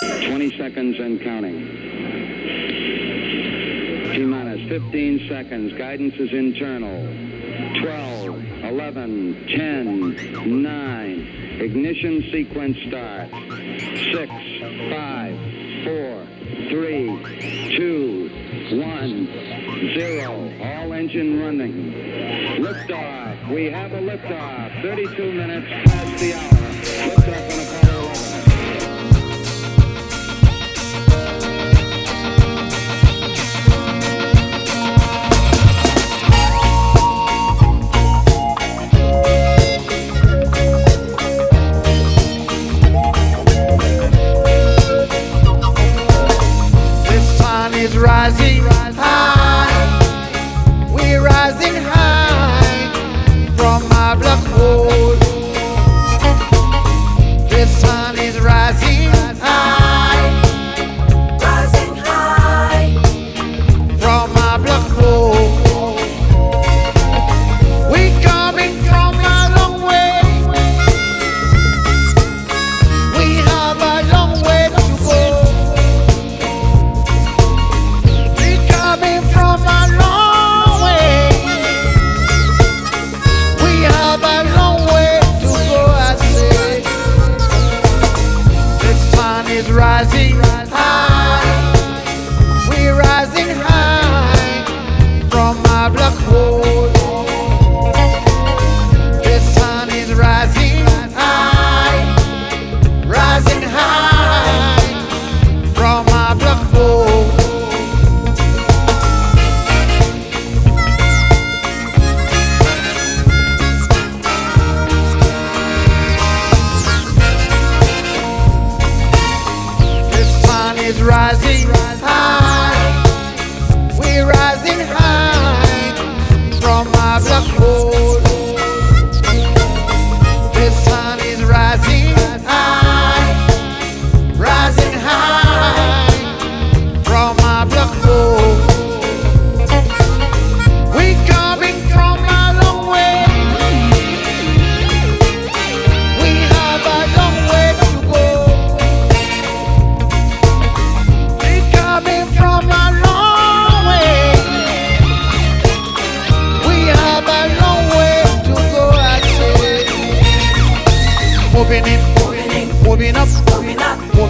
20 seconds and counting. T minus 15 seconds. Guidance is internal. 12, 11, 10, 9. Ignition sequence starts. 6, 5, 4, 3, 2, 1, 0. All engine running. Liftoff. We have a liftoff. 32 minutes past the hour. Is rising our black hole. The sun is rising high, rising high from our black hole. The sun is rising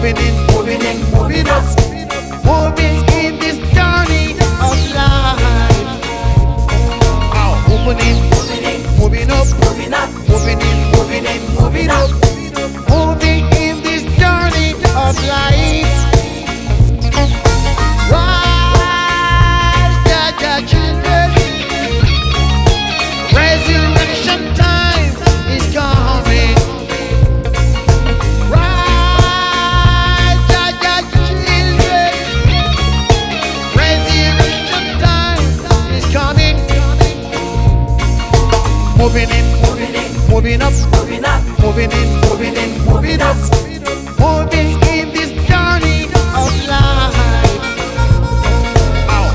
Moving in, moving in, moving up, moving in, moving in, moving up, moving up, moving in, moving in, moving up, moving in this journey of life.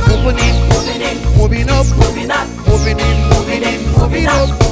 Moving in, moving in, moving up, moving up, moving in, moving in, moving up.